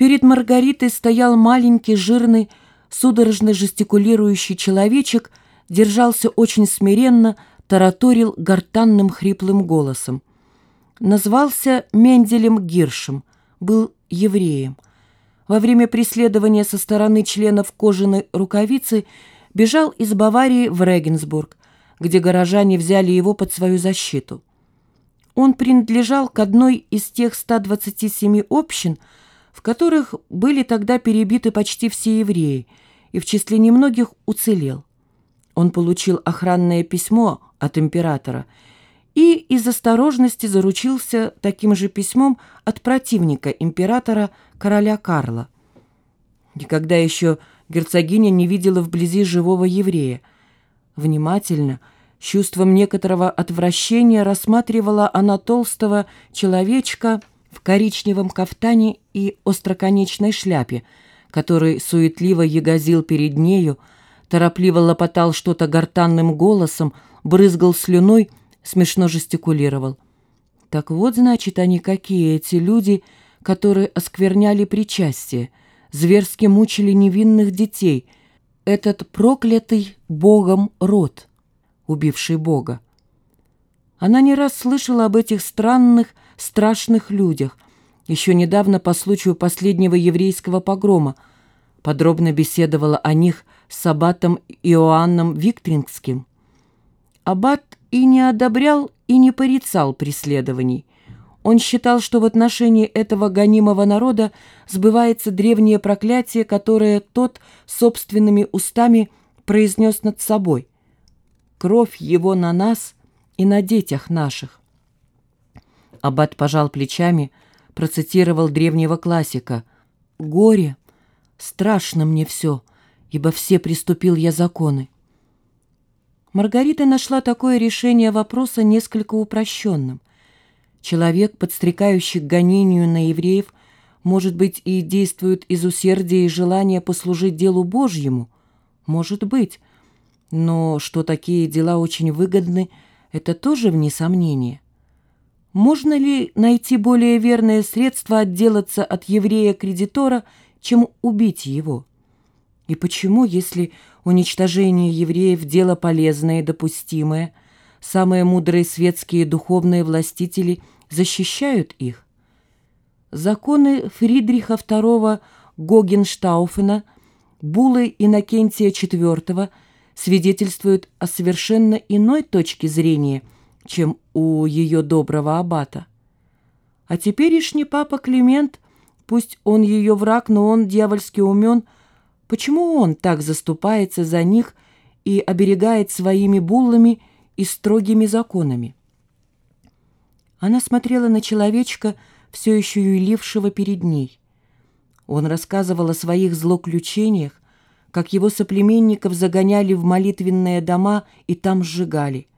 Перед Маргаритой стоял маленький, жирный, судорожно жестикулирующий человечек, держался очень смиренно, тараторил гортанным хриплым голосом. Назвался Менделем Гиршем, был евреем. Во время преследования со стороны членов кожаной рукавицы бежал из Баварии в Регенсбург, где горожане взяли его под свою защиту. Он принадлежал к одной из тех 127 общин, в которых были тогда перебиты почти все евреи, и в числе немногих уцелел. Он получил охранное письмо от императора и из осторожности заручился таким же письмом от противника императора короля Карла. Никогда еще герцогиня не видела вблизи живого еврея. Внимательно, чувством некоторого отвращения рассматривала она толстого человечка в коричневом кафтане и остроконечной шляпе, который суетливо ягозил перед нею, торопливо лопотал что-то гортанным голосом, брызгал слюной, смешно жестикулировал. Так вот, значит, они какие, эти люди, которые оскверняли причастие, зверски мучили невинных детей, этот проклятый Богом род, убивший Бога. Она не раз слышала об этих странных, страшных людях, еще недавно по случаю последнего еврейского погрома, подробно беседовала о них с аббатом Иоанном Виктрингским. Аббат и не одобрял, и не порицал преследований. Он считал, что в отношении этого гонимого народа сбывается древнее проклятие, которое тот собственными устами произнес над собой. «Кровь его на нас и на детях наших». Аббат пожал плечами, процитировал древнего классика. «Горе! Страшно мне все, ибо все приступил я законы». Маргарита нашла такое решение вопроса несколько упрощенным. Человек, подстрекающий к гонению на евреев, может быть, и действует из усердия и желания послужить делу Божьему? Может быть. Но что такие дела очень выгодны, это тоже вне сомнения. Можно ли найти более верное средство отделаться от еврея-кредитора, чем убить его? И почему, если уничтожение евреев – дело полезное и допустимое, самые мудрые светские и духовные властители защищают их? Законы Фридриха II Гогенштауфена, Булы Иннокентия IV свидетельствуют о совершенно иной точке зрения – чем у ее доброго аббата. А теперешний папа Климент, пусть он ее враг, но он дьявольски умен, почему он так заступается за них и оберегает своими буллами и строгими законами? Она смотрела на человечка, все еще юлившего перед ней. Он рассказывал о своих злоключениях, как его соплеменников загоняли в молитвенные дома и там сжигали.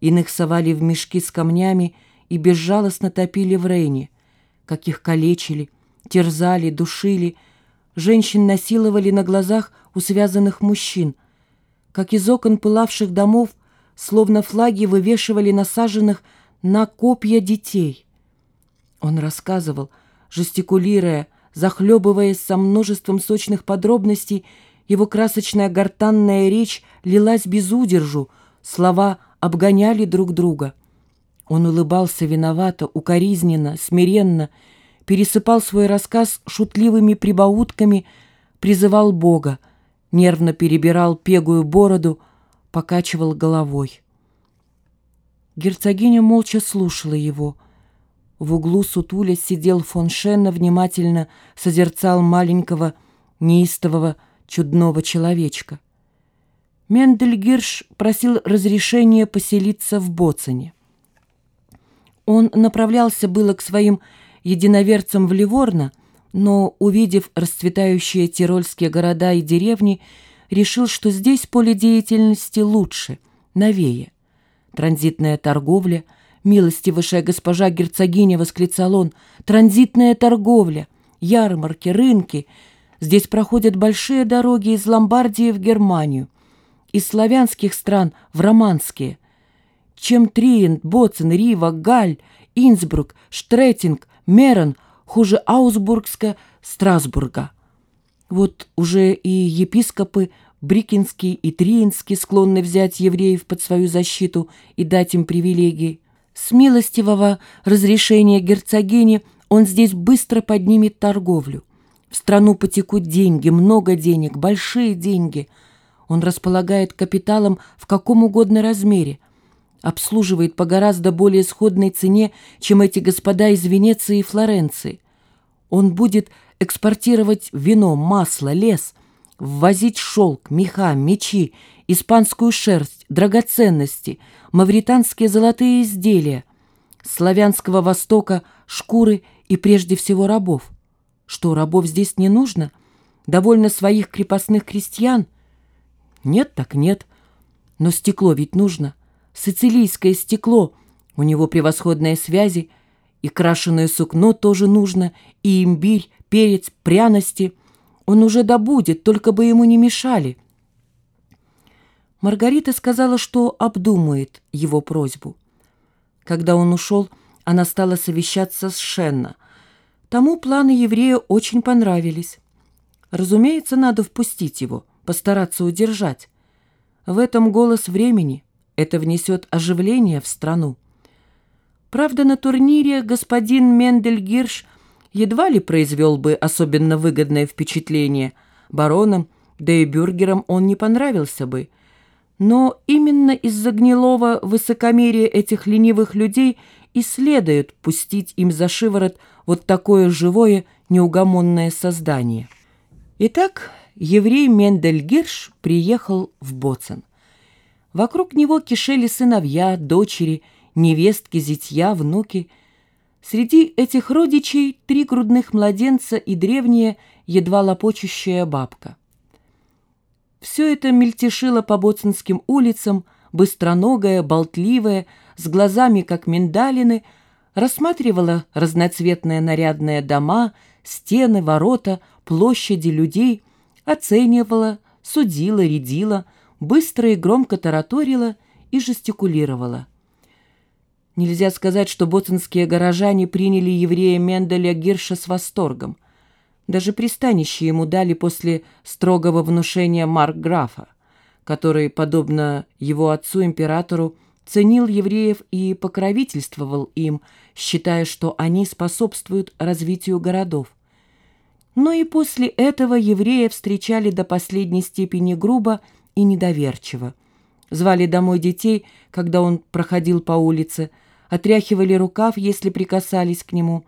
Иных совали в мешки с камнями и безжалостно топили в Рейне, как их калечили, терзали, душили, женщин насиловали на глазах у связанных мужчин, как из окон пылавших домов словно флаги вывешивали насаженных на копья детей. Он рассказывал, жестикулируя, захлебываясь со множеством сочных подробностей, его красочная гортанная речь лилась без удержу, слова обгоняли друг друга. Он улыбался виновато, укоризненно, смиренно, пересыпал свой рассказ шутливыми прибаутками, призывал Бога, нервно перебирал пегую бороду, покачивал головой. Герцогиня молча слушала его. В углу сутуля сидел фон Шенна, внимательно созерцал маленького, неистового, чудного человечка. Мендельгирш просил разрешения поселиться в Боцене. Он направлялся было к своим единоверцам в Ливорно, но, увидев расцветающие тирольские города и деревни, решил, что здесь поле деятельности лучше, новее. Транзитная торговля, милостивейшая госпожа герцогиня, восклицал он, транзитная торговля, ярмарки, рынки. Здесь проходят большие дороги из Ломбардии в Германию – из славянских стран в романские. Чем Триент, Боцен, Рива, Галь, Инсбрук, Штретинг, Мерен, хуже Аусбургска, Страсбурга. Вот уже и епископы Брикинский и Триинский склонны взять евреев под свою защиту и дать им привилегии. С милостивого разрешения герцогини он здесь быстро поднимет торговлю. В страну потекут деньги, много денег, большие деньги. Он располагает капиталом в каком угодно размере, обслуживает по гораздо более сходной цене, чем эти господа из Венеции и Флоренции. Он будет экспортировать вино, масло, лес, ввозить шелк, меха, мечи, испанскую шерсть, драгоценности, мавританские золотые изделия, славянского востока шкуры и прежде всего рабов. Что, рабов здесь не нужно? Довольно своих крепостных крестьян? Нет, так нет. Но стекло ведь нужно. Сицилийское стекло. У него превосходные связи. И крашеное сукно тоже нужно, и имбирь, перец, пряности. Он уже добудет, только бы ему не мешали. Маргарита сказала, что обдумает его просьбу. Когда он ушел, она стала совещаться с Шенна. Тому планы еврея очень понравились. Разумеется, надо впустить его, постараться удержать. В этом голос времени. Это внесет оживление в страну. Правда, на турнире господин Мендель Гирш едва ли произвел бы особенно выгодное впечатление. Баронам, да и бюргерам он не понравился бы. Но именно из-за гнилого высокомерия этих ленивых людей и следует пустить им за шиворот вот такое живое, неугомонное создание. Итак, еврей Мендель Гирш приехал в Боцен. Вокруг него кишели сыновья, дочери, невестки, зятья, внуки – Среди этих родичей три грудных младенца и древняя, едва лопочущая бабка. Все это мельтешило по боцинским улицам, быстроногая, болтливая, с глазами, как миндалины, рассматривала разноцветные нарядные дома, стены, ворота, площади людей, оценивала, судила, рядила, быстро и громко тараторила и жестикулировала. Нельзя сказать, что боцинские горожане приняли еврея Менделя Гирша с восторгом. Даже пристанище ему дали после строгого внушения Маркграфа, который, подобно его отцу-императору, ценил евреев и покровительствовал им, считая, что они способствуют развитию городов. Но и после этого еврея встречали до последней степени грубо и недоверчиво. Звали домой детей, когда он проходил по улице, отряхивали рукав, если прикасались к нему,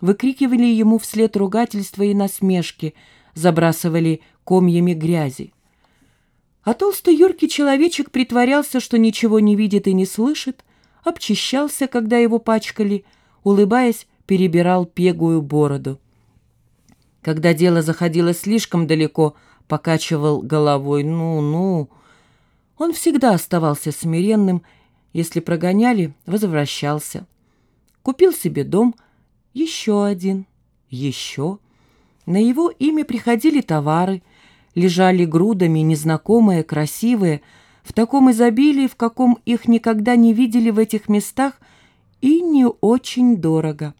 выкрикивали ему вслед ругательства и насмешки, забрасывали комьями грязи. А толстый юркий человечек притворялся, что ничего не видит и не слышит, обчищался, когда его пачкали, улыбаясь, перебирал пегую бороду. Когда дело заходило слишком далеко, покачивал головой «ну-ну». Он всегда оставался смиренным если прогоняли, возвращался. Купил себе дом, еще один, еще. На его имя приходили товары, лежали грудами незнакомые, красивые, в таком изобилии, в каком их никогда не видели в этих местах, и не очень дорого.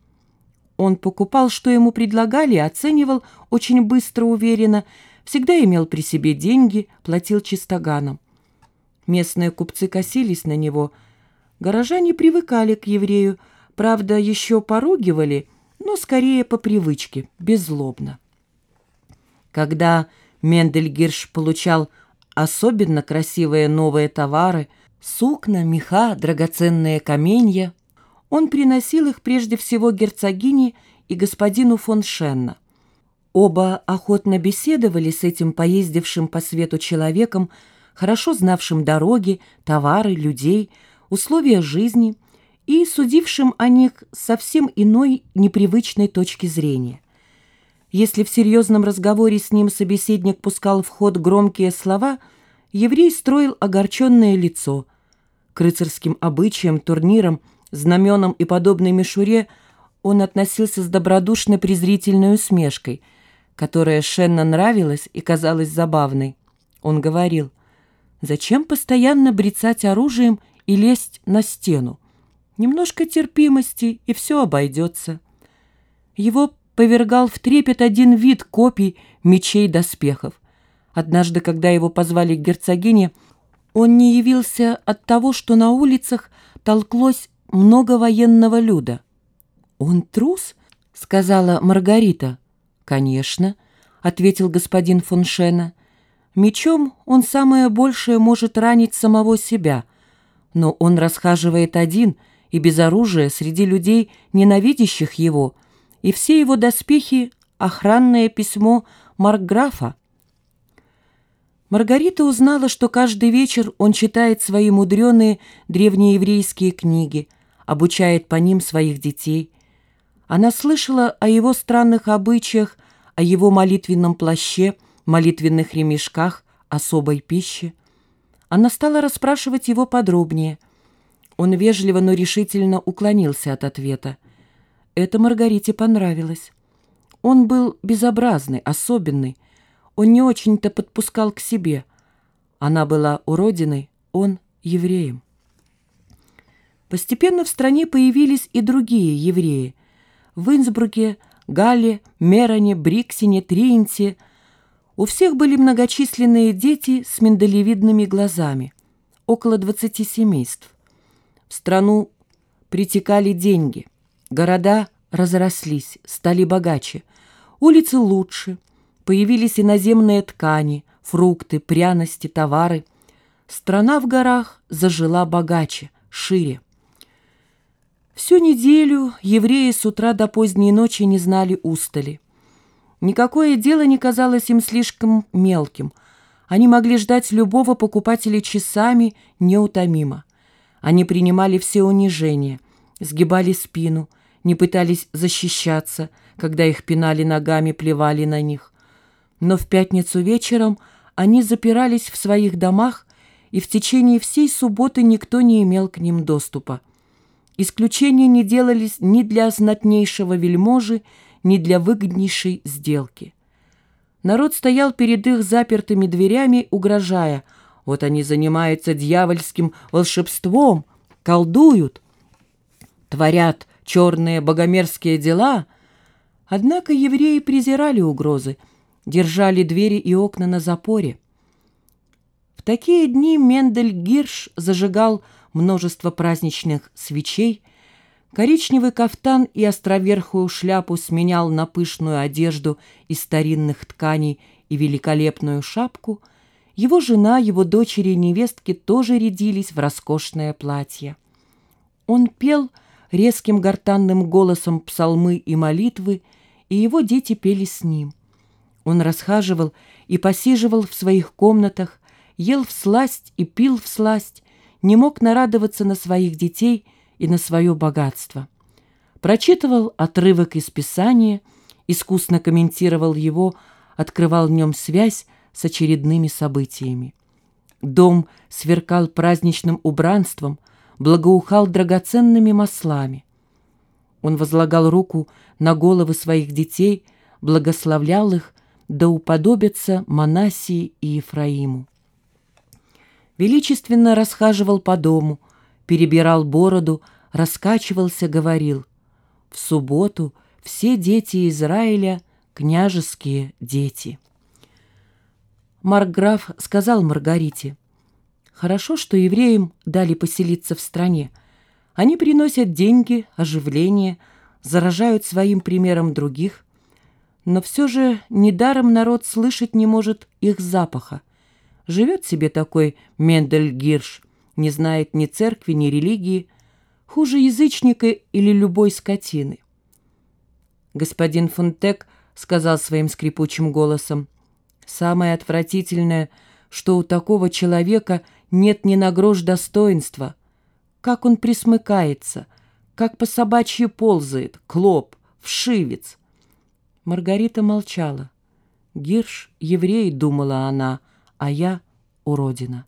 Он покупал, что ему предлагали, оценивал очень быстро, уверенно, всегда имел при себе деньги, платил чистоганом. Местные купцы косились на него – Горожане привыкали к еврею, правда, еще поругивали, но скорее по привычке, беззлобно. Когда Мендельгирш получал особенно красивые новые товары, сукна, меха, драгоценные каменья, он приносил их прежде всего герцогине и господину фон Шенна. Оба охотно беседовали с этим поездившим по свету человеком, хорошо знавшим дороги, товары, людей, условия жизни и судившим о них совсем иной непривычной точки зрения. Если в серьезном разговоре с ним собеседник пускал в ход громкие слова, еврей строил огорченное лицо. К рыцарским обычаям, турнирам, знаменам и подобной мишуре он относился с добродушной презрительной усмешкой, которая Шенна нравилась и казалась забавной. Он говорил, «Зачем постоянно брецать оружием и лезть на стену. Немножко терпимости, и все обойдется. Его повергал в трепет один вид копий, мечей, доспехов. Однажды, когда его позвали к герцогине, он не явился от того, что на улицах толклось много военного люда. «Он трус?» — сказала Маргарита. «Конечно», — ответил господин фон Шена. «Мечом он самое большее может ранить самого себя, но он расхаживает один и без оружия среди людей, ненавидящих его, и все его доспехи — охранное письмо Маркграфа». Маргарита узнала, что каждый вечер он читает свои мудреные древнееврейские книги, обучает по ним своих детей. Она слышала о его странных обычаях, о его молитвенном плаще, молитвенных ремешках, особой пище. Она стала расспрашивать его подробнее. Он вежливо, но решительно уклонился от ответа. Это Маргарите понравилось. Он был безобразный, особенный, он не очень-то подпускал к себе. Она была уродиной, он евреем. Постепенно в стране появились и другие евреи. В Инсбруке, Галле, Мероне, Бриксине, Триенте. У всех были многочисленные дети с миндалевидными глазами. Около 20 семейств. В страну притекали деньги. Города разрослись, стали богаче. Улицы лучше – Появились иноземные ткани, фрукты, пряности, товары. Страна в горах зажила богаче, шире. Всю неделю евреи с утра до поздней ночи не знали устали. Никакое дело не казалось им слишком мелким. Они могли ждать любого покупателя часами неутомимо. Они принимали все унижения, сгибали спину, не пытались защищаться, когда их пинали ногами, плевали на них. Но в пятницу вечером они запирались в своих домах, и в течение всей субботы никто не имел к ним доступа. Исключения не делались ни для знатнейшего вельможи, ни для выгоднейшей сделки. Народ стоял перед их запертыми дверями, угрожая. Вот они занимаются дьявольским волшебством, колдуют, творят черные богомерзкие дела. Однако евреи презирали угрозы – держали двери и окна на запоре. В такие дни Мендель Гирш зажигал множество праздничных свечей, коричневый кафтан и островерхую шляпу сменял на пышную одежду из старинных тканей и великолепную шапку, его жена, его дочери и невестки тоже рядились в роскошное платье. Он пел резким гортанным голосом псалмы и молитвы, и его дети пели с ним. Он расхаживал и посиживал в своих комнатах, ел в сласть и пил в сласть, не мог нарадоваться на своих детей и на свое богатство. Прочитывал отрывок из Писания, искусно комментировал его, открывал в нем связь с очередными событиями. Дом сверкал праздничным убранством, благоухал драгоценными маслами. Он возлагал руку на головы своих детей, благословлял их, да уподобятся Манасии и Ефраиму. Величественно расхаживал по дому, перебирал бороду, раскачивался, говорил. В субботу все дети Израиля — княжеские дети. Маркграф сказал Маргарите, «Хорошо, что евреям дали поселиться в стране. Они приносят деньги, оживление, заражают своим примером других, но все же недаром народ слышать не может их запаха. Живет себе такой Мендель Гирш, не знает ни церкви, ни религии, хуже язычника или любой скотины. Господин Фунтек сказал своим скрипучим голосом, «Самое отвратительное, что у такого человека нет ни на грош достоинства. Как он присмыкается, как по собачьи ползает, клоп, вшивец». Маргарита молчала. «Гирш — еврей», — думала она, — «а я — уродина».